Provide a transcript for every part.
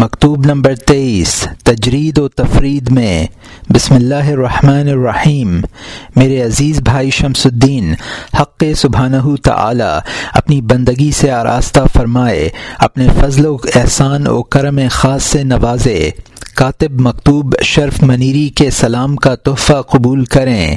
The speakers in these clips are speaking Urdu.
مکتوب نمبر تیئیس، تجرید و تفرید میں، بسم اللہ الرحمن الرحیم، میرے عزیز بھائی شمس الدین، حق سبحانہ تعالی، اپنی بندگی سے آراستہ فرمائے، اپنے فضل و احسان و کرم خاص سے نوازے، کاتب مکتوب شرف منیری کے سلام کا تحفہ قبول کریں۔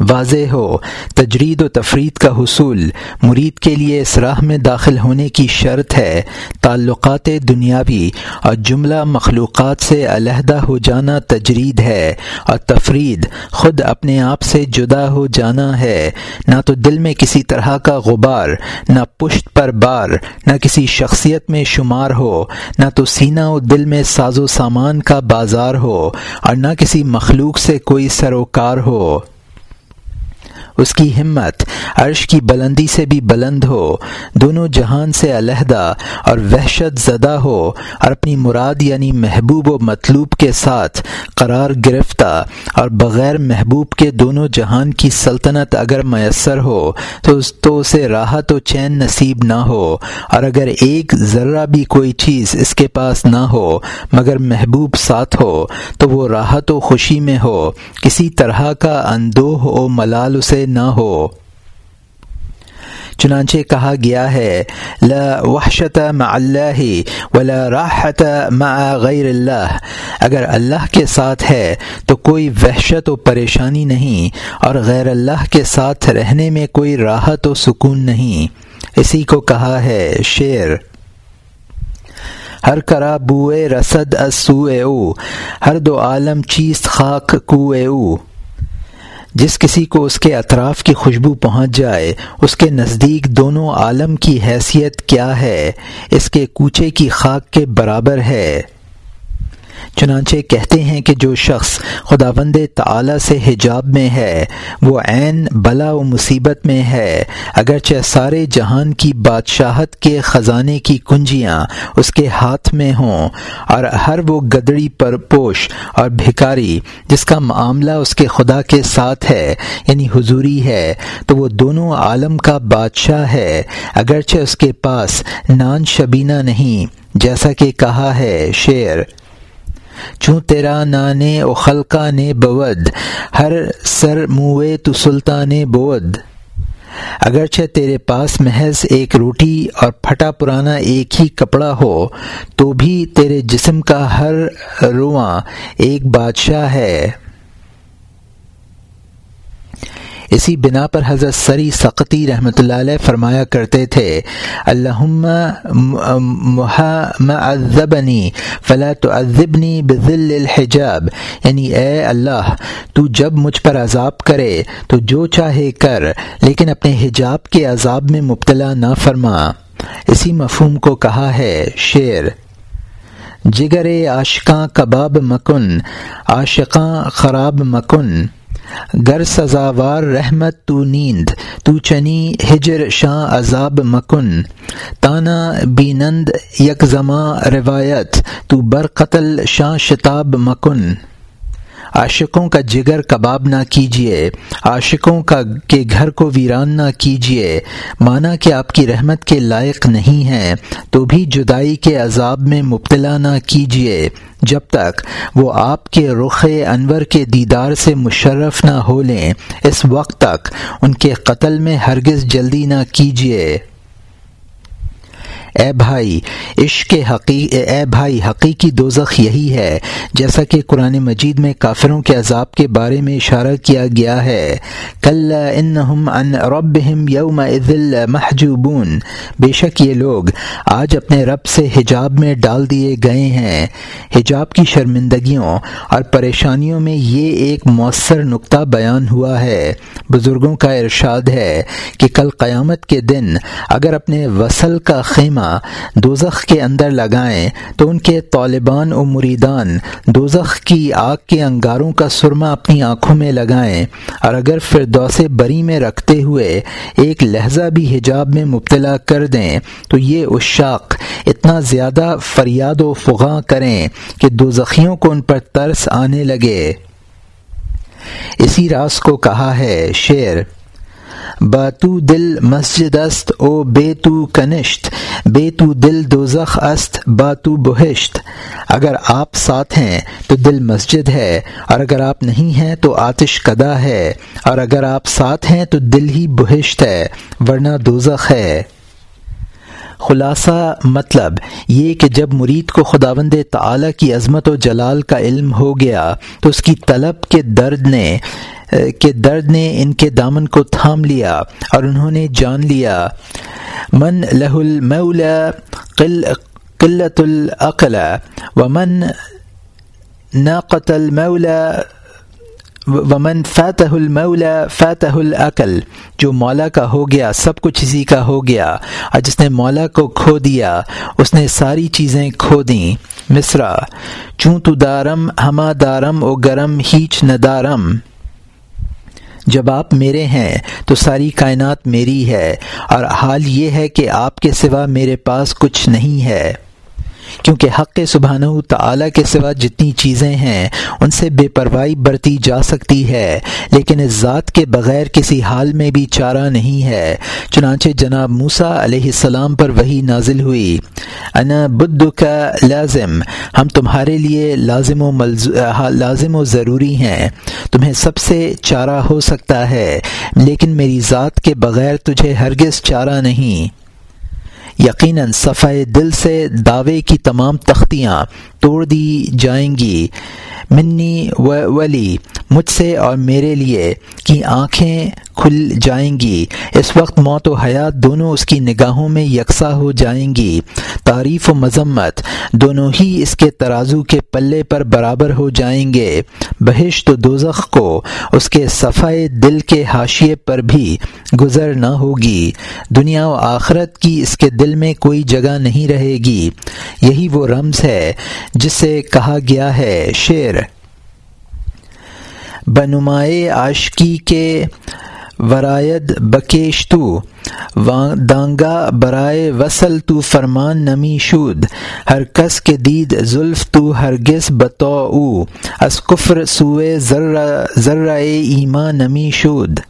واضح ہو۔ تجرید و تفرید کا حصول مرید کے لیے اس راہ میں داخل ہونے کی شرط ہے۔ تعلقات دنیاوی اور جملہ مخلوقات سے علیحدہ ہو جانا تجرید ہے اور تفرید خود اپنے آپ سے جدا ہو جانا ہے۔ نہ تو دل میں کسی طرح کا غبار، نہ پشت پر بار، نہ کسی شخصیت میں شمار ہو۔ نہ تو سینہ و دل میں ساز و سامان کا بازار ہو اور نہ کسی مخلوق سے کوئی سروکار ہو۔ اس کی ہمت، عرش کی بلندی سے بھی بلند ہو، دونوں جہان سے علیحدہ اور وحشت زدہ ہو اور اپنی مراد یعنی محبوب و مطلوب کے ساتھ قرار گرفتہ اور بغیر محبوب کے دونوں جہان کی سلطنت اگر میسر ہو تو اس تو اسے راحت و چین نصیب نہ ہو اور اگر ایک ذرہ بھی کوئی چیز اس کے پاس نہ ہو مگر محبوب ساتھ ہو تو وہ راحت و خوشی میں ہو، کسی طرح کا اندوہ و ملال اسے نہ ہو۔ چنانچہ کہا گیا ہے، لا وحشت مع اللہ ولا راحت مع غیر اللہ۔ اگر اللہ کے ساتھ ہے تو کوئی وحشت و پریشانی نہیں، اور غیر اللہ کے ساتھ رہنے میں کوئی راحت و سکون نہیں۔ اسی کو کہا ہے شعر۔ ہر کرا بوئے رسد سوئے او، ہر دو عالم چیز خاک کوئے او۔ جس کسی کو اس کے اطراف کی خوشبو پہنچ جائے، اس کے نزدیک دونوں عالم کی حیثیت کیا ہے؟ اس کے کوچے کی خاک کے برابر ہے۔ چنانچہ کہتے ہیں کہ جو شخص خدا بند سے حجاب میں ہے، وہ عین، بلا و مصیبت میں ہے۔ اگرچہ سارے جہان کی بادشاہت کے خزانے کی کنجیاں اس کے ہاتھ میں ہوں، اور ہر وہ گدڑی پر پوش اور بھکاری جس کا معاملہ اس کے خدا کے ساتھ ہے یعنی حضوری ہے، تو وہ دونوں عالم کا بادشاہ ہے۔ اگرچہ اس کے پاس نان شبینہ نہیں، جیسا کہ کہا ہے شعر چوں تیرا نانے او خلقہ نے بود، ہر سر موے تو سلطان بود۔ اگرچہ تیرے پاس محض ایک روٹی اور پھٹا پرانا ایک ہی کپڑا ہو، تو بھی تیرے جسم کا ہر رواں ایک بادشاہ ہے۔ اسی بنا پر حضرت سری سقطی رحمۃ اللہ علیہ فرمایا کرتے تھے اللہ معذبنی فلا تعذبنی بذل الحجاب یعنی اے اللہ، تو جب مجھ پر عذاب کرے تو جو چاہے کر، لیکن اپنے حجاب کے عذاب میں مبتلا نہ فرما۔ اسی مفہوم کو کہا ہے شعر۔ جگر عاشقاں کباب مکن، عاشقاں خراب مکن۔ گر سزاوار رحمت تو نیند، تو چنی ہجر شاہ عذاب مکن۔ تانا بینند یک زماں روایت، تو بر قتل شاہ شتاب مکن۔ عاشقوں کا جگر کباب نہ کیجیے عاشقوں کا کے گھر کو ویران نہ کیجیے مانا کہ آپ کی رحمت کے لائق نہیں ہیں، تو بھی جدائی کے عذاب میں مبتلا نہ کیجیے جب تک وہ آپ کے رخ انور کے دیدار سے مشرف نہ ہو لیں، اس وقت تک ان کے قتل میں ہرگز جلدی نہ کیجیے اے بھائی، عشق حقیق اے بھائی، حقیقی دوزخ یہی ہے، جیسا کہ قرآن مجید میں کافروں کے عذاب کے بارے میں اشارہ کیا گیا ہے۔ کل ان رب یوم محجوبون بے شک یہ لوگ آج اپنے رب سے حجاب میں ڈال دیے گئے ہیں۔ حجاب کی شرمندگیوں اور پریشانیوں میں یہ ایک مؤثر نقطہ بیان ہوا ہے۔ بزرگوں کا ارشاد ہے کہ کل قیامت کے دن اگر اپنے وصل کا خیمہ دوزخ کے اندر لگائیں تو ان کے طالبان و مریدان دوزخ کی آگ کے انگاروں کا سرما اپنی آنکھوں میں لگائیں اور اگر فردوس بری میں رکھتے ہوئے ایک لہجہ بھی حجاب میں مبتلا کر دیں تو یہ اشاق اتنا زیادہ فریاد و فغاں کریں کہ دوزخیوں کو ان پر ترس آنے لگے۔ اسی راز کو کہا ہے شعر باتو دل مسجد است او بے تو کنشت بے تو دل دوزخ است، باتو بہشت۔ اگر آپ ساتھ ہیں تو دل مسجد ہے، اور اگر آپ نہیں ہیں تو آتش کدا ہے۔ اور اگر آپ ساتھ ہیں تو دل ہی بہشت ہے، ورنہ دوزخ ہے۔ خلاصہ مطلب یہ کہ جب مرید کو خداوند تعالی کی عظمت و جلال کا علم ہو گیا تو اس کی طلب کے درد نے کہ درد نے ان کے دامن کو تھام لیا اور انہوں نے جان لیا۔ من لہ المولا قل قلت العقل و من ناقت المولا ومن فاتح المولا فاتح العقل جو مولا کا ہو گیا، سب کچھ اسی کا ہو گیا۔ اور جس نے مولا کو کھو دیا، اس نے ساری چیزیں کھو دیں۔ مصرا چوں تو دارم، ہما دارم، او گرم، ہیچ ندارم جب آپ میرے ہیں، تو ساری کائنات میری ہے۔ اور حال یہ ہے کہ آپ کے سوا میرے پاس کچھ نہیں ہے۔ کیونکہ حق سبحانہ تعالی کے سوا جتنی چیزیں ہیں، ان سے بے پرواہی برتی جا سکتی ہے، لیکن اس ذات کے بغیر کسی حال میں بھی چارہ نہیں ہے۔ چنانچہ جناب موسا علیہ السلام پر وہی نازل ہوئی۔ انا بدھ کا لازم، ہم تمہارے لیے لازم و لازم و ضروری ہیں۔ تمہیں سب سے چارہ ہو سکتا ہے، لیکن میری ذات کے بغیر تجھے ہرگز چارہ نہیں۔ یقیناً صفحہ دل سے دعوے کی تمام تختیاں توڑ دی جائیں گی۔ منی ولی، مجھ سے اور میرے لیے کی آنکھیں کھل جائیں گی۔ اس وقت موت و حیات دونوں اس کی نگاہوں میں یکساں ہو جائیں گی۔ تعریف و مذمت، دونوں ہی اس کے ترازو کے پلے پر برابر ہو جائیں گے۔ بہشت و دوزخ کو اس کے صفائے دل کے حاشیے پر بھی گزر نہ ہوگی۔ دنیا و آخرت کی اس کے دل میں کوئی جگہ نہیں رہے گی۔ یہی وہ رمز ہے جسے کہا گیا ہے، شعر۔ بنمائے عاشقی کے ورائد بکیش تو دانگا برائے وصل تو فرمان نمی شود۔ ہر کس کے دید زلف تو ہر گس بتو از کفر سوئے ذرہ ایمان نمی شود۔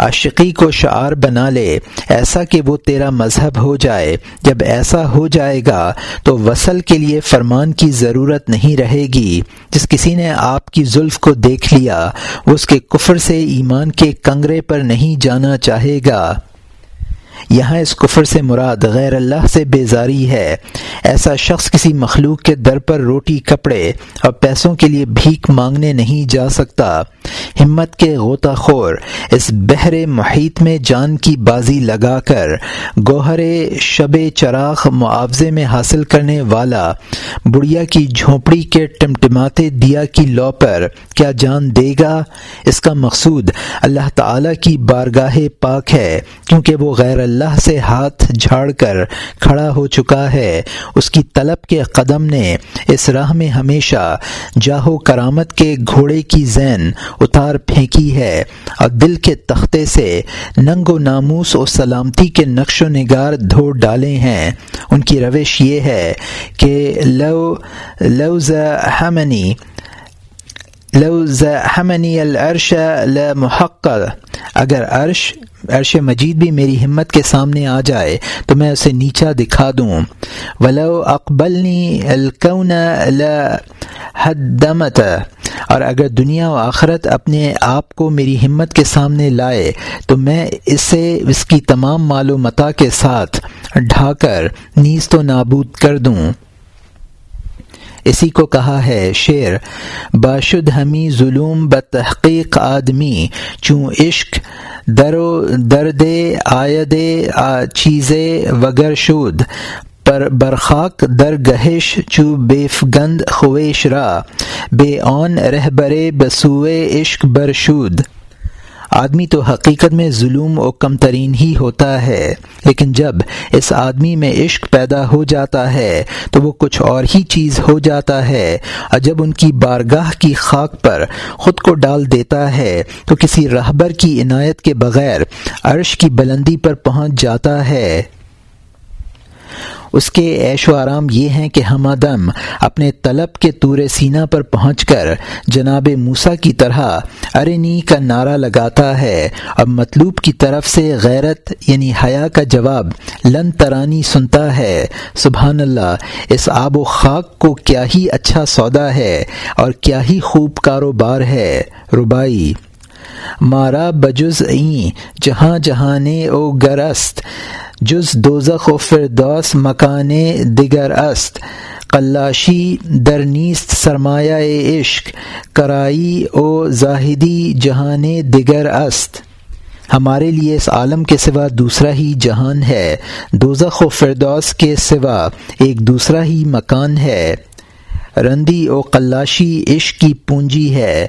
عاشقی کو شعار بنا لے، ایسا کہ وہ تیرا مذہب ہو جائے۔ جب ایسا ہو جائے گا تو وصل کے لیے فرمان کی ضرورت نہیں رہے گی۔ جس کسی نے آپ کی زلف کو دیکھ لیا، وہ اس کے کفر سے ایمان کے کنگرے پر نہیں جانا چاہے گا۔ یہاں اس کفر سے مراد غیر اللہ سے بیزاری ہے۔ ایسا شخص کسی مخلوق کے در پر روٹی، کپڑے اور پیسوں کے لیے بھیک مانگنے نہیں جا سکتا۔ ہمت کے غوطہ خور، اس بحر محیط میں جان کی بازی لگا کر گوہر شب چراغ معاوضے میں حاصل کرنے والا بڑھیا کی جھونپڑی کے ٹمٹماتے دیا کی لو پر کیا جان دے گا؟ اس کا مقصود اللہ تعالی کی بارگاہ پاک ہے، کیونکہ وہ غیر اللہ اللہ سے ہاتھ جھاڑ کر کھڑا ہو چکا ہے۔ اس کی طلب کے قدم نے اس راہ میں ہمیشہ جاہو کرامت کے گھوڑے کی زین اتار پھینکی ہے اور دل کے تختے سے ننگ و ناموس و سلامتی کے نقش و نگار دھو ڈالے ہیں۔ ان کی روش یہ ہے کہ لو لوز ہمنی لو زحمنی العرش لمحق اگر عرش عرش مجید بھی میری ہمت کے سامنے آ جائے، تو میں اسے نیچا دکھا دوں۔ ولو اقبلنی الکون لحدمت اور اگر دنیا و آخرت اپنے آپ کو میری ہمت کے سامنے لائے، تو میں اسے، اس کی تمام معلومات کے ساتھ ڈھا کر نیز تو نابود کر دوں۔ اسی کو کہا ہے شعر، باشد ہمی ظلم بتحقیق آدمی، چوں عشق در و درد آید چیزے وگر شود پر برخاک در گہش چو بیف گند خویش را، بے اون رہ برے بسوئے عشق برشود آدمی تو حقیقت میں ظلم و کم ترین ہی ہوتا ہے، لیکن جب اس آدمی میں عشق پیدا ہو جاتا ہے تو وہ کچھ اور ہی چیز ہو جاتا ہے۔ اور جب ان کی بارگاہ کی خاک پر خود کو ڈال دیتا ہے تو کسی رہبر کی عنایت کے بغیر عرش کی بلندی پر پہنچ جاتا ہے۔ اس کے عیش و آرام یہ ہیں کہ ہم دم اپنے طلب کے تور سینہ پر پہنچ کر جناب موسا کی طرح ارنی کا نعرہ لگاتا ہے۔ اور مطلوب کی طرف سے غیرت یعنی حیا کا جواب لن ترانی سنتا ہے۔ سبحان اللہ، اس آب و خاک کو کیا ہی اچھا سودا ہے اور کیا ہی خوب کاروبار ہے۔ ربائی مارا بجز این، جہاں جہانے او گرست جز دوزخ و فردوس مکان دیگر است. قلاشی درنیست سرمایہ عشق، کرائی او زاہدی جہان دیگر است. ہمارے لیے اس عالم کے سوا دوسرا ہی جہان ہے، دوزخ و فردوس کے سوا ایک دوسرا ہی مکان ہے. رندی او قلاشی عشق کی پونجی ہے،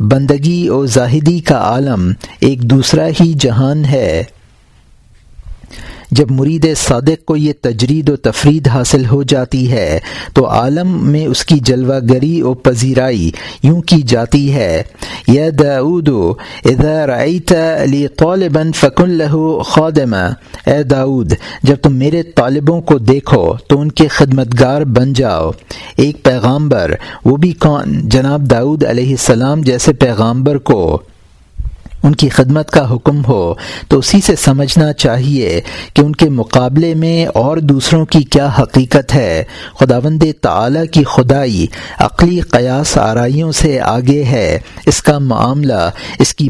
بندگی و زاہدی کا عالم ایک دوسرا ہی جہان ہے۔ جب مرید صادق کو یہ تجرید و تفرید حاصل ہو جاتی ہے، تو عالم میں اس کی جلوہ گری و پذیرائی یوں کی جاتی ہے۔ یا داود اذا رعیت علی طالباً فکن لہو خادم اے داود جب تم میرے طالبوں کو دیکھو تو ان کے خدمتگار بن جاؤ۔ ایک پیغامبر، وہ بھی کون؟ جناب داود علیہ السلام جیسے پیغامبر کو۔ ان کی خدمت کا حکم ہو، تو اسی سے سمجھنا چاہیے کہ ان کے مقابلے میں اور دوسروں کی کیا حقیقت ہے۔ خداوند تعالی کی خدائی عقلی قیاس آرائیوں سے آگے ہے۔ اس کا معاملہ اس کی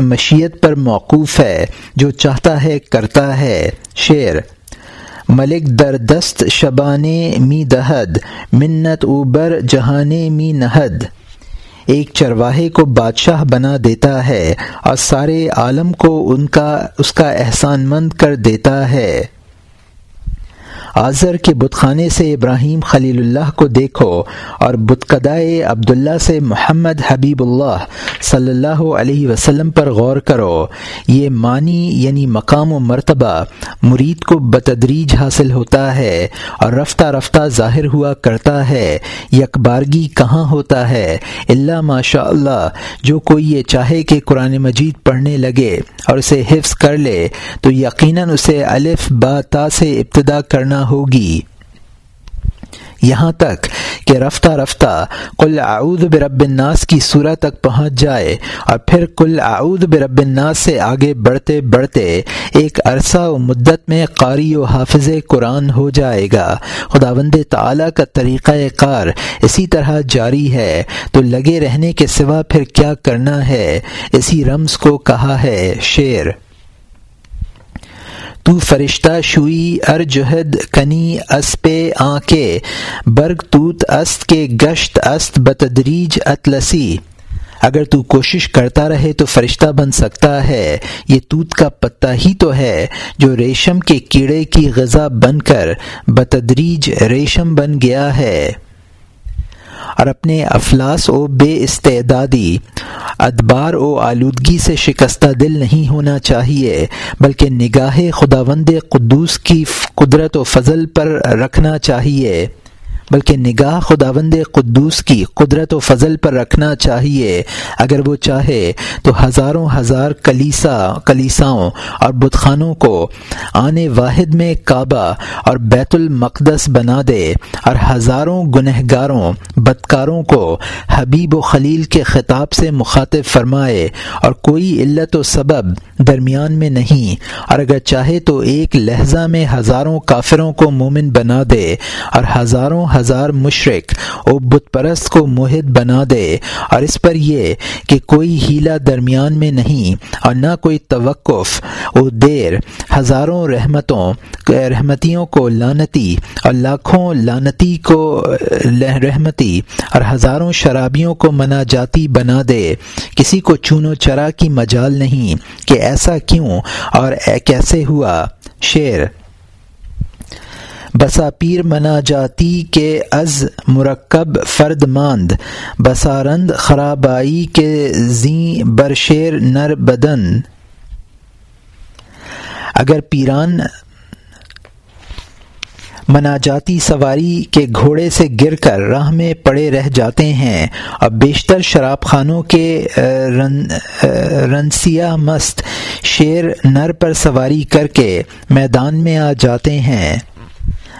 مشیت پر موقوف ہے، جو چاہتا ہے، کرتا ہے۔ شعر ملک در دست شبانے می دہد، منت اوبر جہانے می نہد۔ ایک چرواہے کو بادشاہ بنا دیتا ہے اور سارے عالم کو ان کا، اس کا احسان مند کر دیتا ہے۔ آذر کے بت خانے سے ابراہیم خلیل اللہ کو دیکھو اور بتقدائے عبداللہ سے محمد حبیب اللہ صلی اللہ علیہ وسلم پر غور کرو۔ یہ معنی یعنی مقام و مرتبہ مرید کو بتدریج حاصل ہوتا ہے اور رفتہ رفتہ ظاہر ہوا کرتا ہے۔ یکبارگی کہاں ہوتا ہے؟ اللہ ماشاء اللہ جو کوئی یہ چاہے کہ قرآن مجید پڑھنے لگے اور اسے حفظ کر لے، تو یقیناً اسے الف با تا سے ابتدا کرنا ہوگی۔ یہاں تک کہ رفتہ رفتہ کل اعوذ برب الناس کی صورت تک پہنچ جائے اور پھر کل اعوذ برب الناس سے آگے بڑھتے بڑھتے ایک عرصہ و مدت میں قاری و حافظ قرآن ہو جائے گا۔ خدا بند کا طریقہ کار اسی طرح جاری ہے۔ تو لگے رہنے کے سوا پھر کیا کرنا ہے؟ اسی رمز کو کہا ہے شعر۔ تو فرشتہ شوئی ارجہد کنی اس پہ آنکے، برگ توت است کے گشت است بتدریج اطلسی۔ اگر تو کوشش کرتا رہے تو فرشتہ بن سکتا ہے۔ یہ توت کا پتہ ہی تو ہے جو ریشم کے کیڑے کی غذا بن کر بتدریج ریشم بن گیا ہے۔ اور اپنے افلاس و بے استعدادی، ادبار و آلودگی سے شکستہ دل نہیں ہونا چاہیے، بلکہ نگاہ خداوند قدوس کی قدرت و فضل پر رکھنا چاہیے۔ بلکہ نگاہ خداوند قدوس کی قدرت و فضل پر رکھنا چاہیے۔ اگر وہ چاہے تو ہزاروں ہزار کلیسا، کلیساؤں اور بتخانوں کو آنے واحد میں کعبہ اور بیت المقدس بنا دے اور ہزاروں گنہ گاروں بدکاروں کو حبیب و خلیل کے خطاب سے مخاطب فرمائے اور کوئی علت و سبب درمیان میں نہیں۔ اور اگر چاہے تو ایک لہجہ میں ہزاروں کافروں کو مومن بنا دے اور ہزاروں ہزار مشرق او بت پرست کو موہد بنا دے اور اس پر یہ کہ کوئی ہیلا درمیان میں نہیں اور نہ کوئی توقف او دیر ہزاروں رحمتوں، رحمتیوں کو لانتی اور لاکھوں لانتی کو رحمتی اور ہزاروں شرابیوں کو منا جاتی بنا دے۔ کسی کو چونو چرا کی مجال نہیں کہ ایسا کیوں اور کیسے ہوا؟ شعر بسا پیر منا جاتی کے از مرکب فرد ماند، بسارند خرابائی کے زیں برشیر نر بدن۔ اگر پیران مناجاتی سواری کے گھوڑے سے گر کر راہ میں پڑے رہ جاتے ہیں اور بیشتر شراب خانوں کے رن رنسیا مست شیر نر پر سواری کر کے میدان میں آ جاتے ہیں۔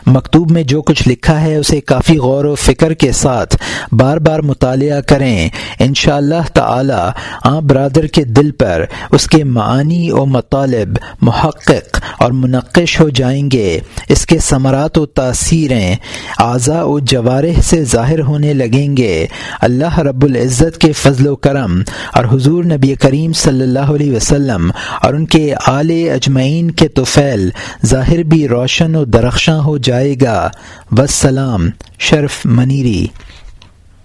مکتوب میں جو کچھ لکھا ہے اسے کافی غور و فکر کے ساتھ بار بار مطالعہ کریں۔ ان شاء اللہ تعالی آپ برادر کے دل پر اس کے معنی و مطالب محقق اور منقش ہو جائیں گے۔ اس کے ثمرات و تاثیریں اعضاء و جوارح سے ظاہر ہونے لگیں گے۔ اللہ رب العزت کے فضل و کرم اور حضور نبی کریم صلی اللہ علیہ وسلم اور ان کے آل اجمعین کے توفیل ظاہر بھی روشن و درخشاں ہو جائے گا۔ وسلام شرف منیری۔